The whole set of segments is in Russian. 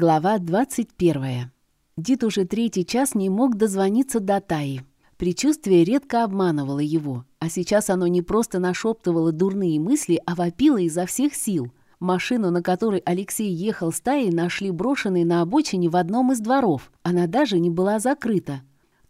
Глава 21. Дид уже третий час не мог дозвониться до Таи. Предчувствие редко обманывало его, а сейчас оно не просто нашептывало дурные мысли, а вопило изо всех сил. Машину, на которой Алексей ехал с Таей, нашли брошенной на обочине в одном из дворов. Она даже не была закрыта.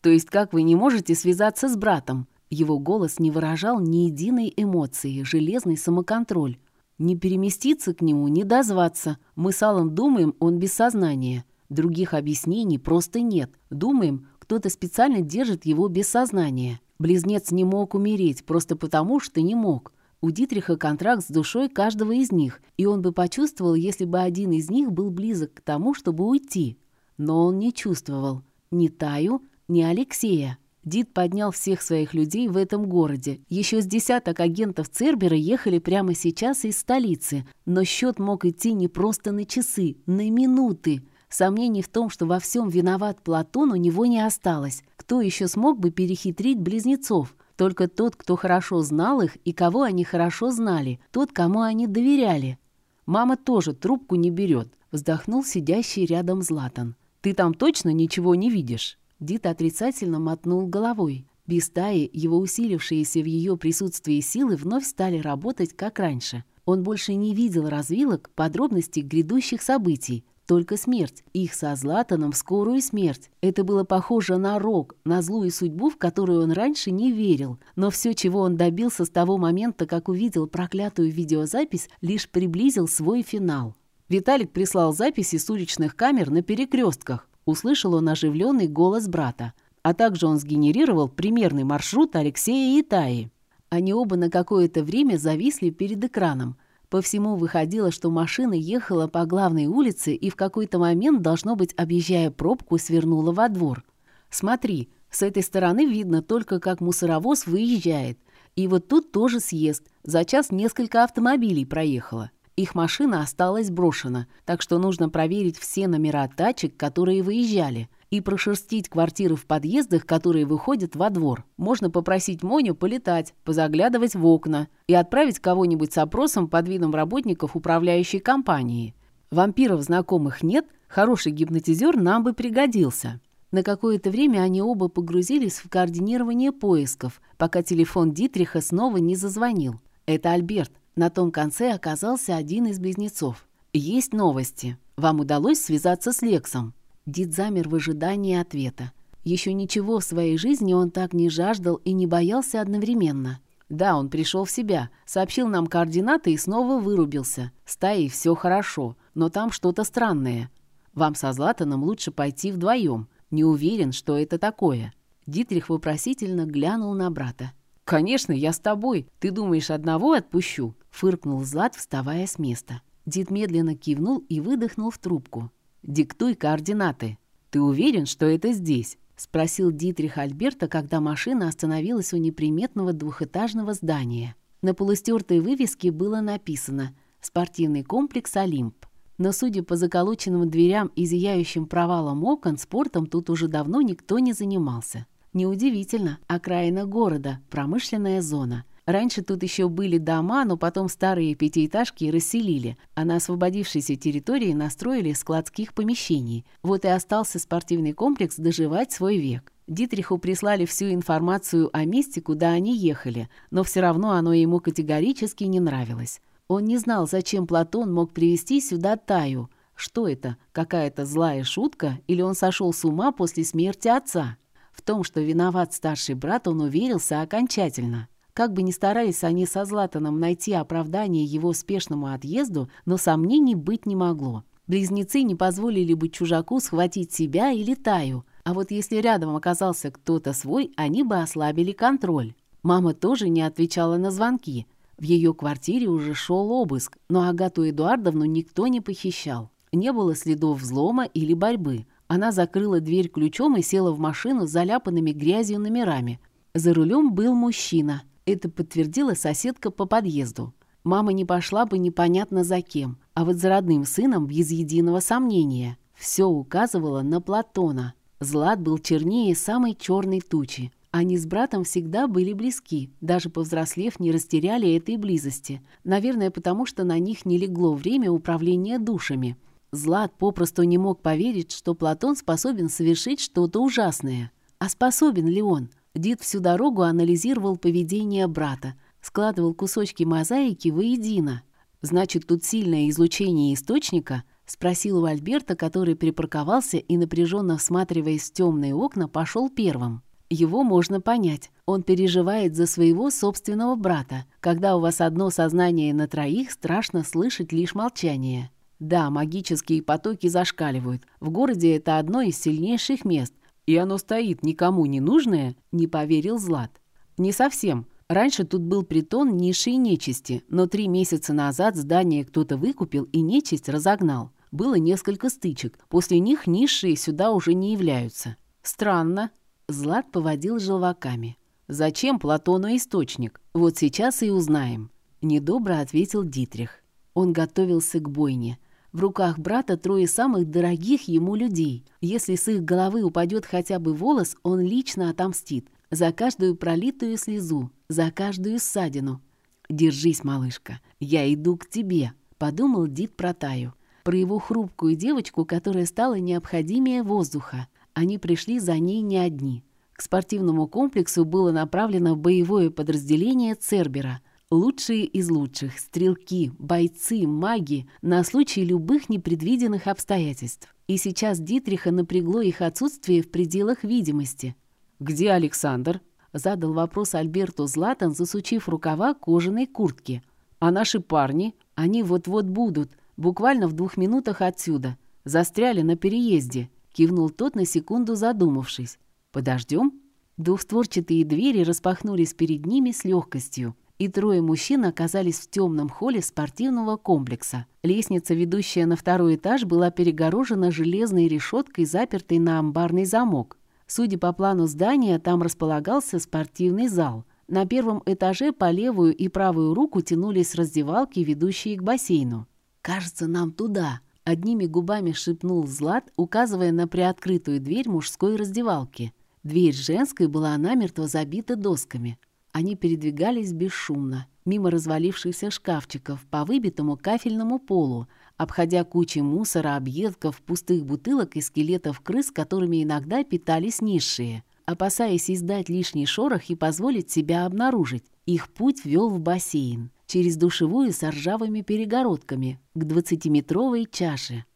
«То есть как вы не можете связаться с братом?» Его голос не выражал ни единой эмоции, железный самоконтроль. Не переместиться к нему, не дозваться. Мы с Аллом думаем, он без сознания. Других объяснений просто нет. Думаем, кто-то специально держит его без сознания. Близнец не мог умереть, просто потому, что не мог. У Дитриха контракт с душой каждого из них, и он бы почувствовал, если бы один из них был близок к тому, чтобы уйти. Но он не чувствовал ни Таю, ни Алексея. Дид поднял всех своих людей в этом городе. Еще с десяток агентов Цербера ехали прямо сейчас из столицы, но счет мог идти не просто на часы, на минуты. Сомнений в том, что во всем виноват Платон, у него не осталось. Кто еще смог бы перехитрить близнецов? Только тот, кто хорошо знал их и кого они хорошо знали, тот, кому они доверяли. «Мама тоже трубку не берет», — вздохнул сидящий рядом Златан. «Ты там точно ничего не видишь?» Дит отрицательно мотнул головой. Без Таи его усилившиеся в ее присутствии силы вновь стали работать, как раньше. Он больше не видел развилок, подробностей грядущих событий. Только смерть. Их со Златаном скорую смерть. Это было похоже на рок, на злую судьбу, в которую он раньше не верил. Но все, чего он добился с того момента, как увидел проклятую видеозапись, лишь приблизил свой финал. Виталик прислал записи с уличных камер на перекрестках. Услышал он оживленный голос брата, а также он сгенерировал примерный маршрут Алексея и Таи. Они оба на какое-то время зависли перед экраном. По всему выходило, что машина ехала по главной улице и в какой-то момент, должно быть, объезжая пробку, свернула во двор. «Смотри, с этой стороны видно только, как мусоровоз выезжает. И вот тут тоже съезд. За час несколько автомобилей проехало. Их машина осталась брошена, так что нужно проверить все номера тачек, которые выезжали, и прошерстить квартиры в подъездах, которые выходят во двор. Можно попросить Моню полетать, позаглядывать в окна и отправить кого-нибудь с опросом под видом работников управляющей компании. Вампиров знакомых нет, хороший гипнотизер нам бы пригодился. На какое-то время они оба погрузились в координирование поисков, пока телефон Дитриха снова не зазвонил. Это Альберт. На том конце оказался один из близнецов. «Есть новости. Вам удалось связаться с Лексом?» Дид замер в ожидании ответа. Еще ничего в своей жизни он так не жаждал и не боялся одновременно. Да, он пришел в себя, сообщил нам координаты и снова вырубился. С Таей все хорошо, но там что-то странное. Вам со Златаном лучше пойти вдвоем. Не уверен, что это такое. Дитрих вопросительно глянул на брата. «Конечно, я с тобой. Ты думаешь, одного отпущу?» Фыркнул Злат, вставая с места. Дед медленно кивнул и выдохнул в трубку. «Диктуй координаты. Ты уверен, что это здесь?» Спросил Дитрих Альберта, когда машина остановилась у неприметного двухэтажного здания. На полустертой вывеске было написано «Спортивный комплекс «Олимп». Но, судя по заколоченным дверям и зияющим провалам окон, спортом тут уже давно никто не занимался. Неудивительно, окраина города, промышленная зона. Раньше тут еще были дома, но потом старые пятиэтажки расселили, а на освободившейся территории настроили складских помещений. Вот и остался спортивный комплекс доживать свой век. Дитриху прислали всю информацию о месте, куда они ехали, но все равно оно ему категорически не нравилось. Он не знал, зачем Платон мог привести сюда Таю. Что это, какая-то злая шутка, или он сошел с ума после смерти отца? В том, что виноват старший брат, он уверился окончательно. Как бы ни старались они со Златаном найти оправдание его спешному отъезду, но сомнений быть не могло. Близнецы не позволили бы чужаку схватить себя или Таю, а вот если рядом оказался кто-то свой, они бы ослабили контроль. Мама тоже не отвечала на звонки. В ее квартире уже шел обыск, но Агату Эдуардовну никто не похищал. Не было следов взлома или борьбы. Она закрыла дверь ключом и села в машину с заляпанными грязью номерами. За рулем был мужчина. Это подтвердила соседка по подъезду. Мама не пошла бы непонятно за кем, а вот за родным сыном без единого сомнения. Все указывало на Платона. Злат был чернее самой черной тучи. Они с братом всегда были близки, даже повзрослев не растеряли этой близости. Наверное, потому что на них не легло время управления душами – Злат попросту не мог поверить, что Платон способен совершить что-то ужасное. А способен ли он? Дид всю дорогу анализировал поведение брата, складывал кусочки мозаики воедино. «Значит, тут сильное излучение источника?» — спросил у Альберта, который припарковался и, напряженно всматриваясь в темные окна, пошел первым. Его можно понять. Он переживает за своего собственного брата. Когда у вас одно сознание на троих, страшно слышать лишь молчание. Да, магические потоки зашкаливают. В городе это одно из сильнейших мест. И оно стоит никому не нужное, не поверил Злат. Не совсем. Раньше тут был притон низшей нечисти, но три месяца назад здание кто-то выкупил и нечисть разогнал. Было несколько стычек. После них низшие сюда уже не являются. Странно. Злат поводил желваками. «Зачем Платону источник? Вот сейчас и узнаем». Недобро ответил Дитрих. Он готовился к бойне. В руках брата трое самых дорогих ему людей. Если с их головы упадет хотя бы волос, он лично отомстит. За каждую пролитую слезу, за каждую ссадину. «Держись, малышка, я иду к тебе», — подумал Дид про Таю. Про его хрупкую девочку, которая стала необходимее воздуха. Они пришли за ней не одни. К спортивному комплексу было направлено боевое подразделение Цербера. Лучшие из лучших – стрелки, бойцы, маги на случай любых непредвиденных обстоятельств. И сейчас Дитриха напрягло их отсутствие в пределах видимости. «Где Александр?» – задал вопрос Альберту Златан, засучив рукава кожаной куртки. «А наши парни? Они вот-вот будут, буквально в двух минутах отсюда. Застряли на переезде кивнул тот на секунду задумавшись. «Подождем?» Двухстворчатые двери распахнулись перед ними с легкостью, и трое мужчин оказались в темном холле спортивного комплекса. Лестница, ведущая на второй этаж, была перегорожена железной решеткой, запертой на амбарный замок. Судя по плану здания, там располагался спортивный зал. На первом этаже по левую и правую руку тянулись раздевалки, ведущие к бассейну. «Кажется, нам туда», Одними губами шепнул Злат, указывая на приоткрытую дверь мужской раздевалки. Дверь женской была намертво забита досками. Они передвигались бесшумно, мимо развалившихся шкафчиков, по выбитому кафельному полу, обходя кучи мусора, объедков, пустых бутылок и скелетов крыс, которыми иногда питались низшие. Опасаясь издать лишний шорох и позволить себя обнаружить, их путь вел в бассейн через душевую с ржавыми перегородками к двадцатиметровой чаше.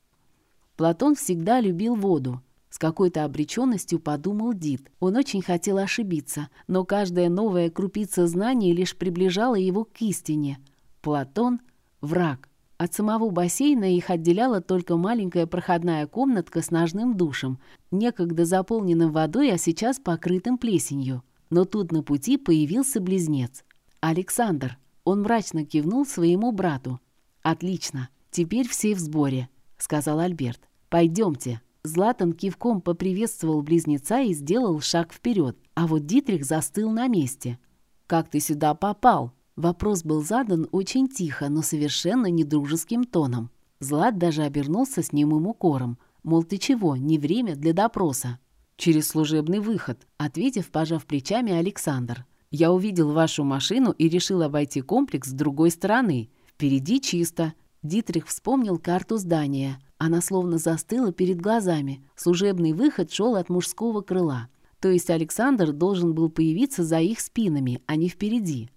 Платон всегда любил воду. С какой-то обреченностью подумал Дид. Он очень хотел ошибиться, но каждая новая крупица знаний лишь приближала его к истине. Платон — враг. От самого бассейна их отделяла только маленькая проходная комнатка с ножным душем, некогда заполненным водой, а сейчас покрытым плесенью. Но тут на пути появился близнец. Александр. Он мрачно кивнул своему брату. «Отлично, теперь все в сборе», — сказал Альберт. «Пойдемте». Златан кивком поприветствовал близнеца и сделал шаг вперед, а вот Дитрих застыл на месте. «Как ты сюда попал?» Вопрос был задан очень тихо, но совершенно недружеским тоном. Злат даже обернулся с немым укором. Мол, ты чего, не время для допроса. «Через служебный выход», — ответив, пожав плечами Александр. Я увидел вашу машину и решил обойти комплекс с другой стороны. Впереди чисто». Дитрих вспомнил карту здания. Она словно застыла перед глазами. Служебный выход шел от мужского крыла. То есть Александр должен был появиться за их спинами, а не впереди.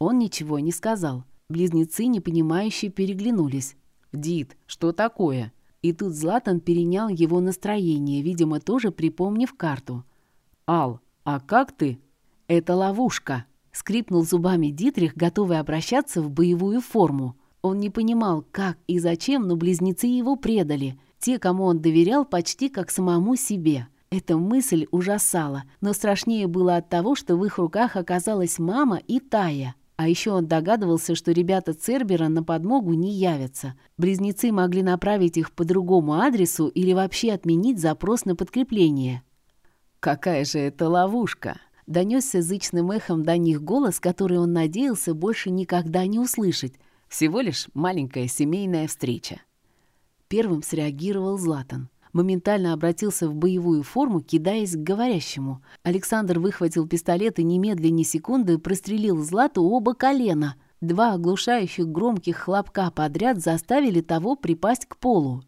Он ничего не сказал. Близнецы, непонимающе, переглянулись. «Дид, что такое?» И тут Златан перенял его настроение, видимо, тоже припомнив карту. «Ал, а как ты?» «Это ловушка», — скрипнул зубами Дитрих, готовый обращаться в боевую форму. Он не понимал, как и зачем, но близнецы его предали. Те, кому он доверял, почти как самому себе. Эта мысль ужасала, но страшнее было от того, что в их руках оказалась мама и Тая. А еще он догадывался, что ребята Цербера на подмогу не явятся. Близнецы могли направить их по другому адресу или вообще отменить запрос на подкрепление. «Какая же это ловушка!» Донесся зычным эхом до них голос, который он надеялся больше никогда не услышать. Всего лишь маленькая семейная встреча. Первым среагировал Златан. Моментально обратился в боевую форму, кидаясь к говорящему. Александр выхватил пистолет и немедленно ни секунды прострелил Злату оба колена. Два оглушающих громких хлопка подряд заставили того припасть к полу.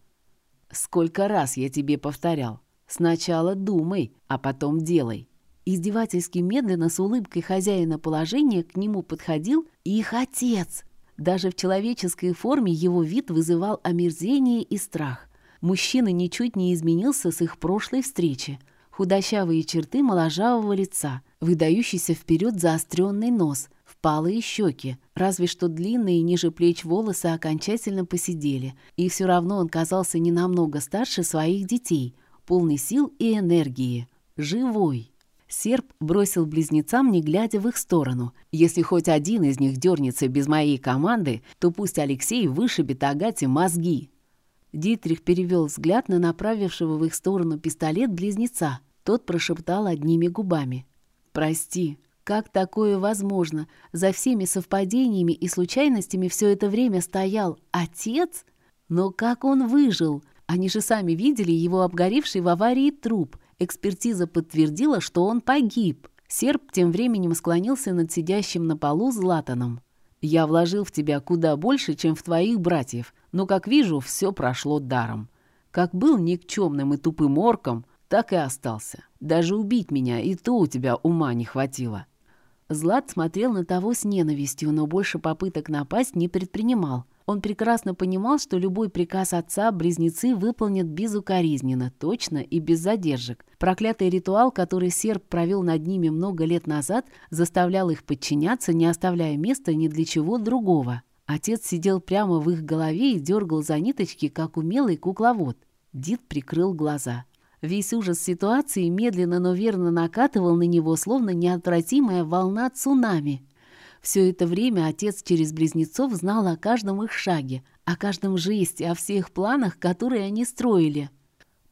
Сколько раз я тебе повторял. Сначала думай, а потом делай. Издевательски медленно с улыбкой хозяина положения к нему подходил их отец. Даже в человеческой форме его вид вызывал омерзение и страх. Мужчина ничуть не изменился с их прошлой встречи. Худощавые черты моложавого лица, выдающийся вперед заостренный нос, впалые щеки, разве что длинные ниже плеч волосы окончательно посидели, и все равно он казался не намного старше своих детей, полный сил и энергии, живой. Серп бросил близнецам, не глядя в их сторону. «Если хоть один из них дернется без моей команды, то пусть Алексей вышибет Агате мозги». Дитрих перевел взгляд на направившего в их сторону пистолет близнеца. Тот прошептал одними губами. «Прости, как такое возможно? За всеми совпадениями и случайностями все это время стоял отец? Но как он выжил? Они же сами видели его обгоревший в аварии труп. Экспертиза подтвердила, что он погиб. Серп тем временем склонился над сидящим на полу Златаном. «Я вложил в тебя куда больше, чем в твоих братьев, но, как вижу, все прошло даром. Как был никчемным и тупым орком, так и остался. Даже убить меня и то у тебя ума не хватило». Злат смотрел на того с ненавистью, но больше попыток напасть не предпринимал. Он прекрасно понимал, что любой приказ отца близнецы выполнят безукоризненно, точно и без задержек. Проклятый ритуал, который серп провел над ними много лет назад, заставлял их подчиняться, не оставляя места ни для чего другого. Отец сидел прямо в их голове и дергал за ниточки, как умелый кукловод. Дид прикрыл глаза. Весь ужас ситуации медленно, но верно накатывал на него, словно неотвратимая волна цунами. Все это время отец через близнецов знал о каждом их шаге, о каждом жесте, о всех планах, которые они строили.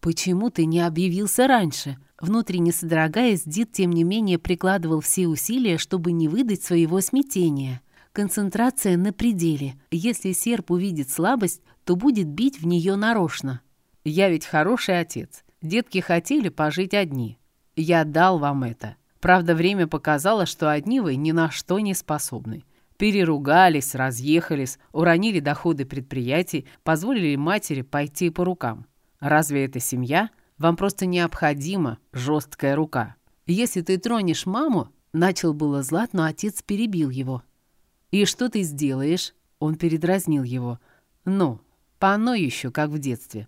«Почему ты не объявился раньше?» Внутренне содрогаясь, Дид, тем не менее, прикладывал все усилия, чтобы не выдать своего смятения. Концентрация на пределе. Если серп увидит слабость, то будет бить в нее нарочно. «Я ведь хороший отец. Детки хотели пожить одни. Я дал вам это. Правда, время показало, что одни вы ни на что не способны. Переругались, разъехались, уронили доходы предприятий, позволили матери пойти по рукам. Разве это семья? Вам просто необходима жесткая рука. Если ты тронешь маму, начал было Злат, но отец перебил его. «И что ты сделаешь?» Он передразнил его. «Ну, по одной еще, как в детстве.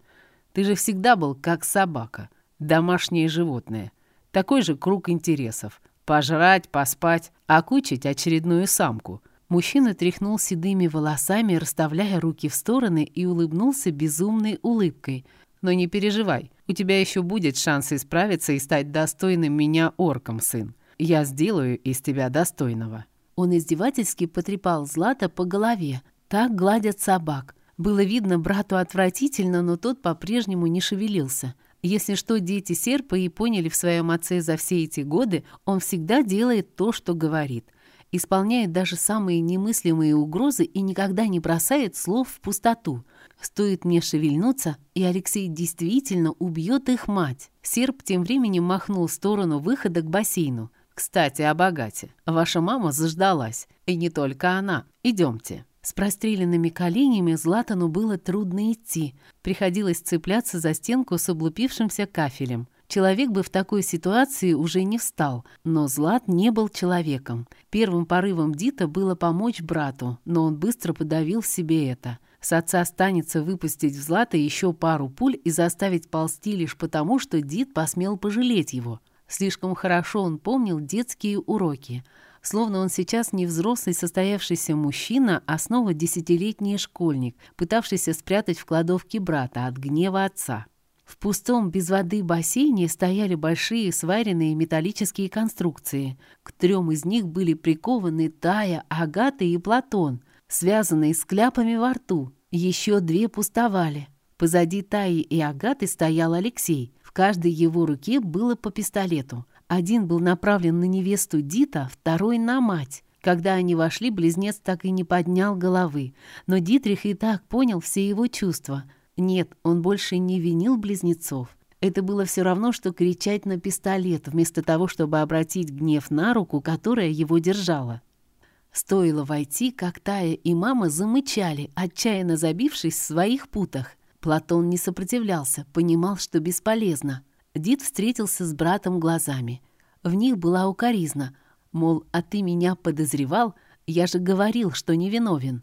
Ты же всегда был как собака, домашнее животное. Такой же круг интересов. Пожрать, поспать, окучить очередную самку. Мужчина тряхнул седыми волосами, расставляя руки в стороны и улыбнулся безумной улыбкой. «Но не переживай, у тебя еще будет шанс исправиться и стать достойным меня орком, сын. Я сделаю из тебя достойного». Он издевательски потрепал Злата по голове. Так гладят собак. Было видно брату отвратительно, но тот по-прежнему не шевелился. Если что дети серпа и поняли в своем отце за все эти годы, он всегда делает то, что говорит. Исполняет даже самые немыслимые угрозы и никогда не бросает слов в пустоту. Стоит мне шевельнуться, и Алексей действительно убьет их мать. Серп тем временем махнул в сторону выхода к бассейну. «Кстати, о богате. Ваша мама заждалась. И не только она. Идемте». С простреленными коленями Златану было трудно идти. Приходилось цепляться за стенку с облупившимся кафелем. Человек бы в такой ситуации уже не встал, но Злат не был человеком. Первым порывом Дита было помочь брату, но он быстро подавил в себе это. С отца останется выпустить в Злата еще пару пуль и заставить ползти лишь потому, что Дит посмел пожалеть его. Слишком хорошо он помнил детские уроки – словно он сейчас не взрослый состоявшийся мужчина, а снова десятилетний школьник, пытавшийся спрятать в кладовке брата от гнева отца. В пустом без воды бассейне стояли большие сваренные металлические конструкции. К трем из них были прикованы Тая, Агата и Платон, связанные с кляпами во рту. Еще две пустовали. Позади Таи и Агаты стоял Алексей. В каждой его руке было по пистолету. Один был направлен на невесту Дита, второй на мать. Когда они вошли, близнец так и не поднял головы. Но Дитрих и так понял все его чувства. Нет, он больше не винил близнецов. Это было все равно, что кричать на пистолет, вместо того, чтобы обратить гнев на руку, которая его держала. Стоило войти, как Тая и мама замычали, отчаянно забившись в своих путах. Платон не сопротивлялся, понимал, что бесполезно. Дид встретился с братом глазами. В них была укоризна. Мол, а ты меня подозревал? Я же говорил, что невиновен.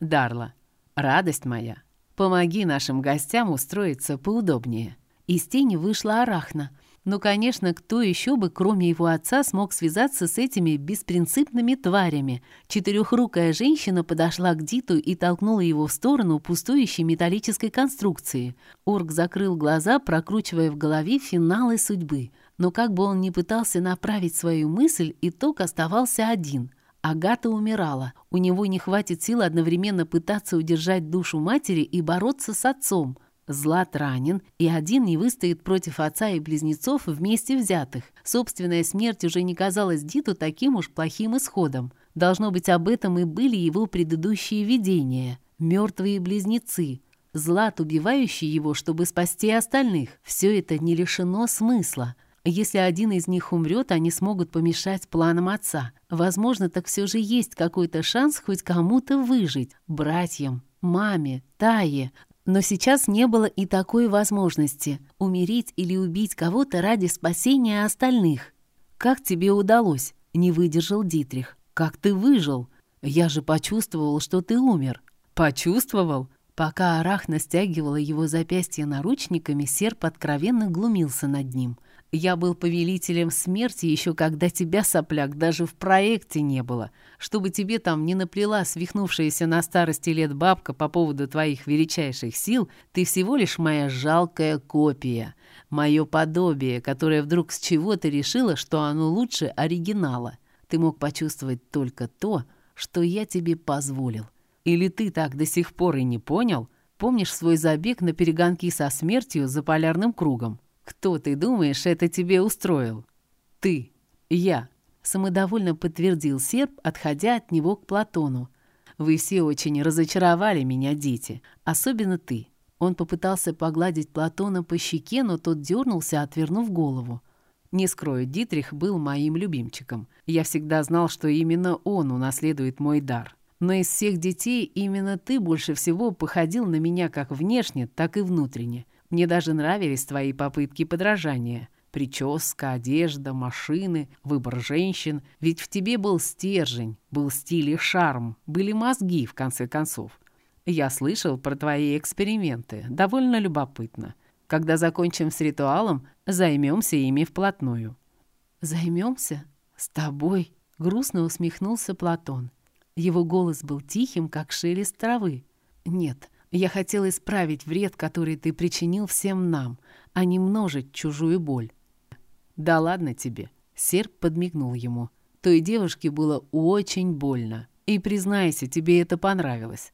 Дарла, радость моя, помоги нашим гостям устроиться поудобнее. Из тени вышла Арахна — ну, конечно, кто еще бы, кроме его отца, смог связаться с этими беспринципными тварями? Четырехрукая женщина подошла к Диту и толкнула его в сторону пустующей металлической конструкции. Орк закрыл глаза, прокручивая в голове финалы судьбы. Но как бы он ни пытался направить свою мысль, итог оставался один — Агата умирала. У него не хватит сил одновременно пытаться удержать душу матери и бороться с отцом. Злат ранен, и один не выстоит против отца и близнецов вместе взятых. Собственная смерть уже не казалась Диту таким уж плохим исходом. Должно быть, об этом и были его предыдущие видения. Мертвые близнецы. Злат, убивающий его, чтобы спасти остальных. Все это не лишено смысла. Если один из них умрет, они смогут помешать планам отца. Возможно, так все же есть какой-то шанс хоть кому-то выжить. Братьям, маме, Тае. Но сейчас не было и такой возможности — умереть или убить кого-то ради спасения остальных. «Как тебе удалось?» — не выдержал Дитрих. «Как ты выжил? Я же почувствовал, что ты умер». «Почувствовал?» Пока Арахна стягивала его запястье наручниками, серп откровенно глумился над ним. Я был повелителем смерти еще когда тебя, сопляк, даже в проекте не было. Чтобы тебе там не наплела свихнувшаяся на старости лет бабка по поводу твоих величайших сил, ты всего лишь моя жалкая копия, мое подобие, которое вдруг с чего-то решило, что оно лучше оригинала. Ты мог почувствовать только то, что я тебе позволил. Или ты так до сих пор и не понял? Помнишь свой забег на перегонки со смертью за полярным кругом? «Кто, ты думаешь, это тебе устроил?» «Ты. Я», — самодовольно подтвердил серп, отходя от него к Платону. «Вы все очень разочаровали меня, дети. Особенно ты». Он попытался погладить Платона по щеке, но тот дернулся, отвернув голову. Не скрою, Дитрих был моим любимчиком. Я всегда знал, что именно он унаследует мой дар. Но из всех детей именно ты больше всего походил на меня как внешне, так и внутренне. Мне даже нравились твои попытки подражания. Прическа, одежда, машины, выбор женщин. Ведь в тебе был стержень, был стиль и шарм, были мозги, в конце концов. Я слышал про твои эксперименты. Довольно любопытно. Когда закончим с ритуалом, займемся ими вплотную». «Займемся? С тобой?» — грустно усмехнулся Платон. Его голос был тихим, как шелест травы. «Нет, я хотел исправить вред, который ты причинил всем нам, а не множить чужую боль». «Да ладно тебе», — серп подмигнул ему. «Той девушке было очень больно. И, признайся, тебе это понравилось.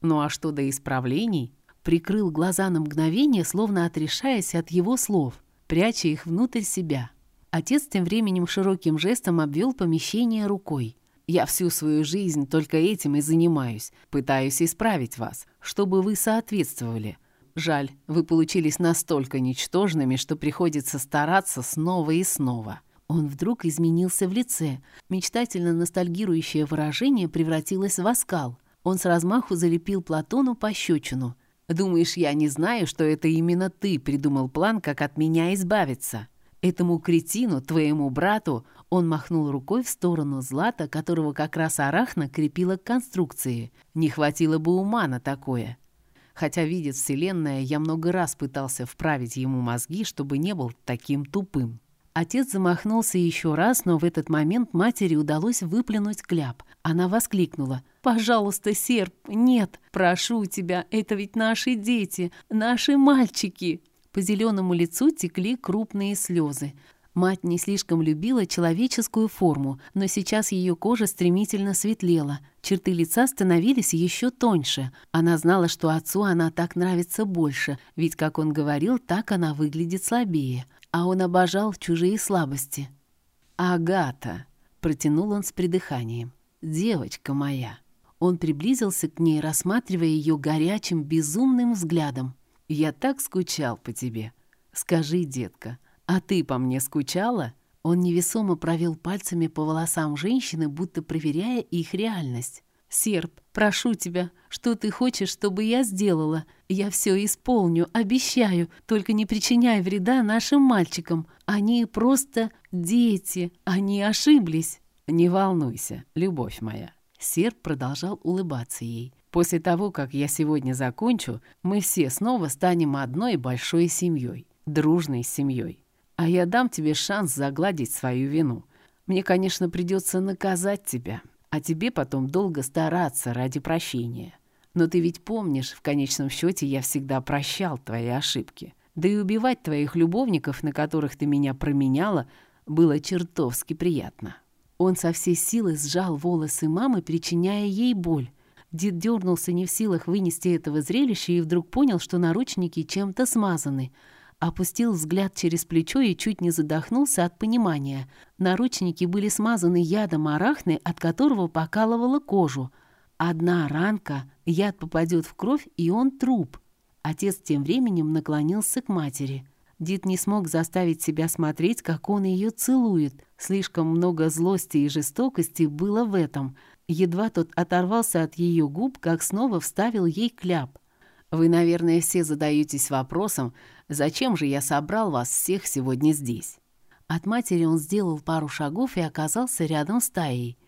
Ну а что до исправлений?» Прикрыл глаза на мгновение, словно отрешаясь от его слов, пряча их внутрь себя. Отец тем временем широким жестом обвел помещение рукой. Я всю свою жизнь только этим и занимаюсь. Пытаюсь исправить вас, чтобы вы соответствовали. Жаль, вы получились настолько ничтожными, что приходится стараться снова и снова». Он вдруг изменился в лице. Мечтательно ностальгирующее выражение превратилось в оскал. Он с размаху залепил Платону пощечину. «Думаешь, я не знаю, что это именно ты придумал план, как от меня избавиться?» Этому кретину, твоему брату, он махнул рукой в сторону Злата, которого как раз Арахна крепила к конструкции. Не хватило бы ума на такое. Хотя, видит Вселенная, я много раз пытался вправить ему мозги, чтобы не был таким тупым. Отец замахнулся еще раз, но в этот момент матери удалось выплюнуть кляп. Она воскликнула. «Пожалуйста, серп, нет! Прошу тебя, это ведь наши дети, наши мальчики!» По зеленому лицу текли крупные слезы. Мать не слишком любила человеческую форму, но сейчас ее кожа стремительно светлела. Черты лица становились еще тоньше. Она знала, что отцу она так нравится больше, ведь, как он говорил, так она выглядит слабее. А он обожал чужие слабости. «Агата!» — протянул он с придыханием. «Девочка моя!» Он приблизился к ней, рассматривая ее горячим, безумным взглядом. Я так скучал по тебе. Скажи, детка, а ты по мне скучала?» Он невесомо провел пальцами по волосам женщины, будто проверяя их реальность. «Серп, прошу тебя, что ты хочешь, чтобы я сделала? Я все исполню, обещаю, только не причиняй вреда нашим мальчикам. Они просто дети, они ошиблись». «Не волнуйся, любовь моя». Серп продолжал улыбаться ей. «После того, как я сегодня закончу, мы все снова станем одной большой семьей, дружной семьей. А я дам тебе шанс загладить свою вину. Мне, конечно, придется наказать тебя, а тебе потом долго стараться ради прощения. Но ты ведь помнишь, в конечном счете я всегда прощал твои ошибки. Да и убивать твоих любовников, на которых ты меня променяла, было чертовски приятно». Он со всей силы сжал волосы мамы, причиняя ей боль. Дед дернулся не в силах вынести этого зрелища и вдруг понял, что наручники чем-то смазаны. Опустил взгляд через плечо и чуть не задохнулся от понимания. Наручники были смазаны ядом арахны, от которого покалывала кожу. Одна ранка, яд попадет в кровь, и он труп. Отец тем временем наклонился к матери. Дид не смог заставить себя смотреть, как он ее целует. Слишком много злости и жестокости было в этом. Едва тот оторвался от ее губ, как снова вставил ей кляп. «Вы, наверное, все задаетесь вопросом, зачем же я собрал вас всех сегодня здесь?» От матери он сделал пару шагов и оказался рядом с Таей.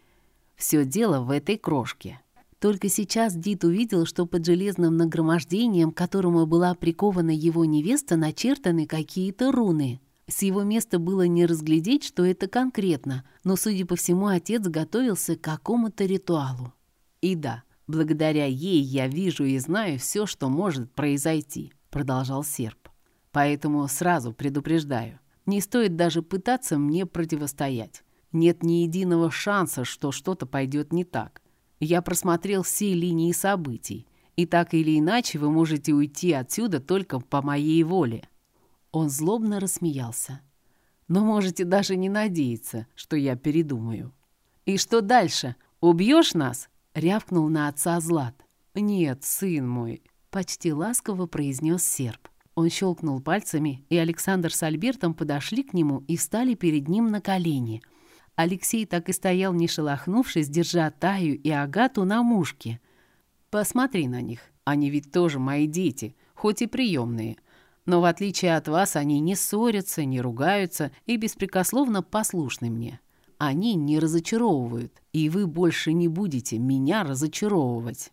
«Все дело в этой крошке». Только сейчас Дит увидел, что под железным нагромождением, к которому была прикована его невеста, начертаны какие-то руны. С его места было не разглядеть, что это конкретно, но, судя по всему, отец готовился к какому-то ритуалу. И да, благодаря ей я вижу и знаю все, что может произойти, продолжал серп. Поэтому сразу предупреждаю, не стоит даже пытаться мне противостоять. Нет ни единого шанса, что что-то пойдет не так. Я просмотрел все линии событий, и так или иначе вы можете уйти отсюда только по моей воле. Он злобно рассмеялся. «Но можете даже не надеяться, что я передумаю». «И что дальше? Убьешь нас?» — рявкнул на отца Злат. «Нет, сын мой», — почти ласково произнес серп. Он щелкнул пальцами, и Александр с Альбертом подошли к нему и встали перед ним на колени. Алексей так и стоял, не шелохнувшись, держа Таю и Агату на мушке. «Посмотри на них, они ведь тоже мои дети, хоть и приемные. Но в отличие от вас, они не ссорятся, не ругаются и беспрекословно послушны мне. Они не разочаровывают, и вы больше не будете меня разочаровывать.